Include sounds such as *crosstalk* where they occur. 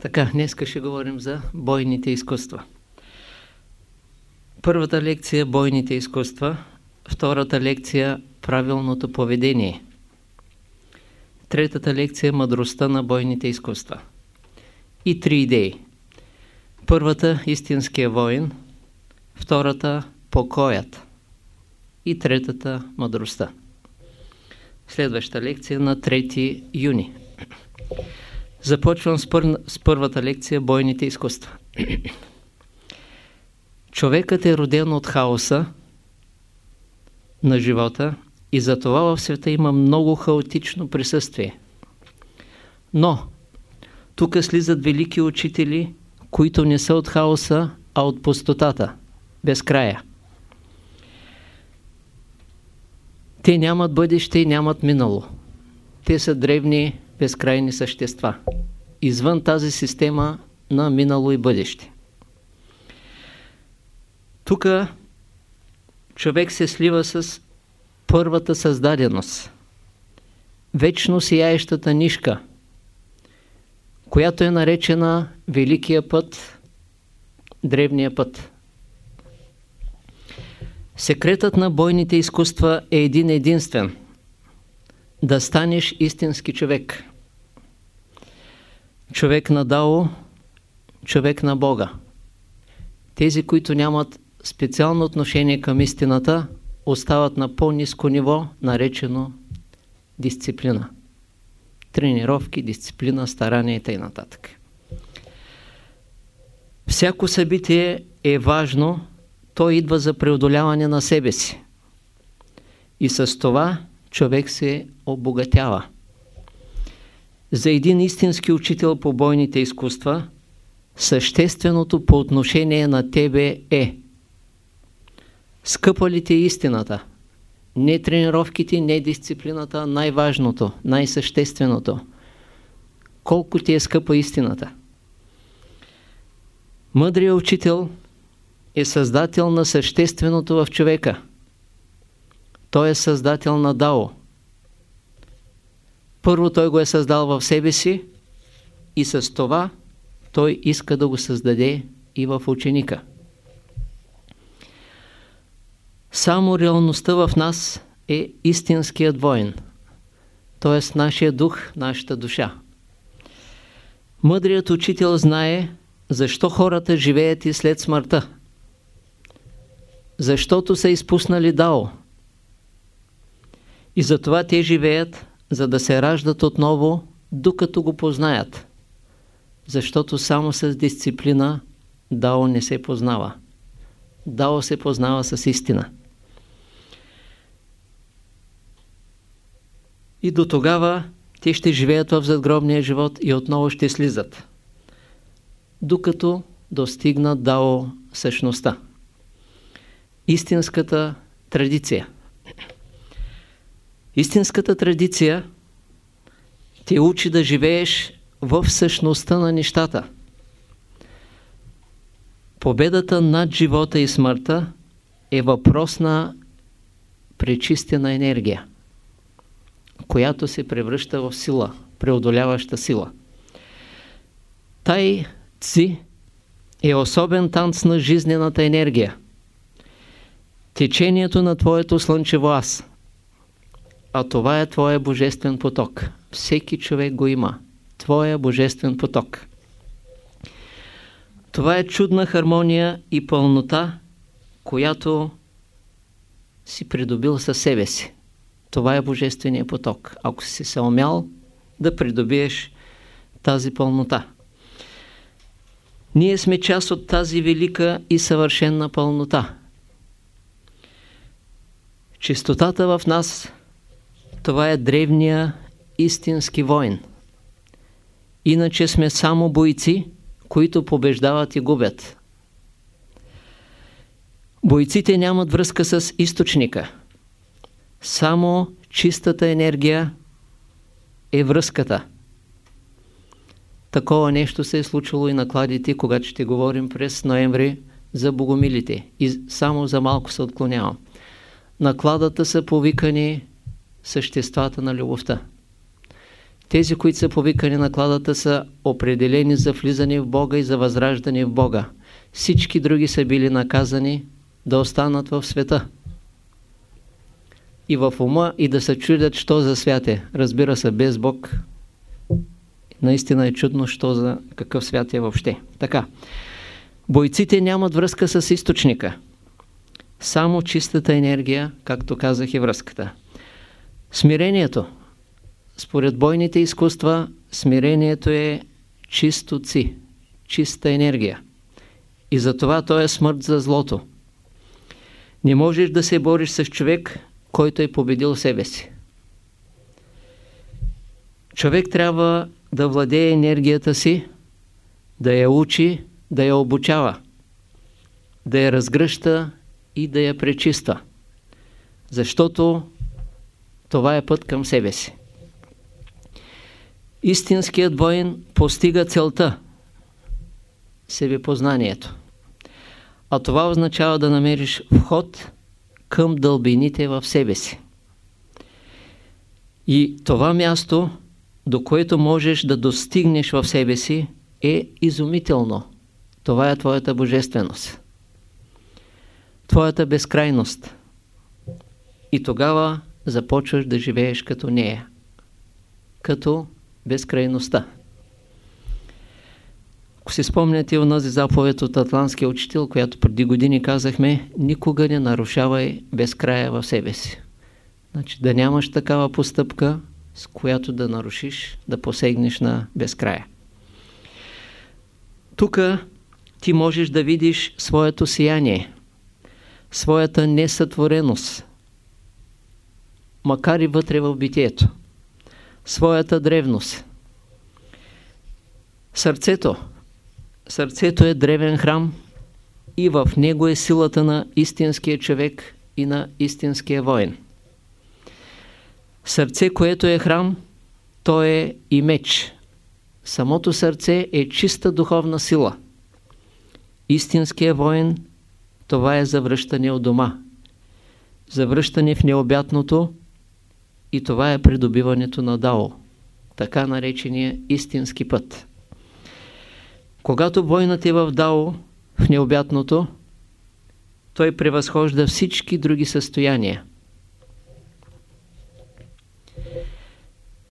Така, днес ще говорим за бойните изкуства. Първата лекция – бойните изкуства. Втората лекция – правилното поведение. Третата лекция – мъдростта на бойните изкуства. И три идеи. Първата – истинския воин. Втората – покоят. И третата – мъдростта. Следваща лекция на 3 юни. Започвам с, пър... с първата лекция бойните изкуства. *clears throat* Човекът е роден от хаоса на живота и затова в света има много хаотично присъствие. Но тук слизат велики учители, които не са от хаоса, а от пустотата, без края. Те нямат бъдеще и нямат минало. Те са древни, безкрайни същества, извън тази система на минало и бъдеще. Тук човек се слива с първата създаденост, вечно сияещата нишка, която е наречена Великия път, Древния път. Секретът на бойните изкуства е един единствен – да станеш истински човек. Човек на Дао, човек на Бога. Тези, които нямат специално отношение към истината, остават на по-низко ниво, наречено дисциплина. Тренировки, дисциплина, старание и т.н. Всяко събитие е важно, то идва за преодоляване на себе си. И с това човек се обогатява. За един истински учител по бойните изкуства, същественото по отношение на тебе е скъпа ли ти е истината? Не тренировките, не дисциплината, най-важното, най-същественото. Колко ти е скъпа истината? Мъдрият учител е създател на същественото в човека. Той е създател на Дао. Първо той го е създал в себе си и с това той иска да го създаде и в ученика. Само реалността в нас е истинският воин, т.е. нашия дух, нашата душа. Мъдрият учител знае защо хората живеят и след смъртта. Защото са изпуснали Дао. И затова те живеят, за да се раждат отново, докато го познаят. Защото само с дисциплина Дао не се познава. Дао се познава с истина. И до тогава те ще живеят в задгробния живот и отново ще слизат. Докато достигнат Дао същността. Истинската традиция. Истинската традиция те учи да живееш в същността на нещата. Победата над живота и смъртта е въпрос на пречистена енергия, която се превръща в сила, преодоляваща сила. Тай Ци е особен танц на жизнената енергия. Течението на твоето слънчево аз. А това е твоя божествен поток. Всеки човек го има. Твоя божествен поток. Това е чудна хармония и пълнота, която си придобил със себе си. Това е Божествения поток. Ако си се умял да придобиеш тази пълнота. Ние сме част от тази велика и съвършенна пълнота. Чистотата в нас, това е древния истински войн. Иначе сме само бойци, които побеждават и губят. Бойците нямат връзка с източника. Само чистата енергия е връзката. Такова нещо се е случило и на кладите, когато ще говорим през ноември за богомилите. И само за малко се отклонявам. На кладата са повикани съществата на любовта. Тези, които са повикани на кладата, са определени за влизане в Бога и за възраждане в Бога. Всички други са били наказани да останат в света. И в ума и да се чудят, що за свят е. Разбира се, без Бог. Наистина е чудно, що за какъв свят е въобще. Така. Бойците нямат връзка с източника. Само чистата енергия, както казах и връзката. Смирението. Според бойните изкуства, смирението е чисто ци, чиста енергия. И затова то е смърт за злото. Не можеш да се бориш с човек, който е победил себе си. Човек трябва да владее енергията си, да я учи, да я обучава, да я разгръща и да я пречиста. Защото това е път към себе си. Истинският воин постига целта себепознанието. А това означава да намериш вход към дълбините в себе си. И това място, до което можеш да достигнеш в себе си, е изумително. Това е твоята божественост. Твоята безкрайност. И тогава започваш да живееш като нея. Като безкрайността. Ако си спомняте онази заповед от Атлантския учител, която преди години казахме, никога не нарушавай безкрая в себе си. Значи да нямаш такава постъпка, с която да нарушиш, да посегнеш на безкрая. Тук ти можеш да видиш своето сияние, своята несътвореност, макар и вътре в битието, своята древност. Сърцето. Сърцето е древен храм и в него е силата на истинския човек и на истинския воин. Сърце, което е храм, то е и меч. Самото сърце е чиста духовна сила. Истинския воин, това е завръщане от дома. Завръщане в необятното и това е придобиването на Дао, така наречения истински път. Когато войнат е в Дао, в необятното, той превъзхожда всички други състояния.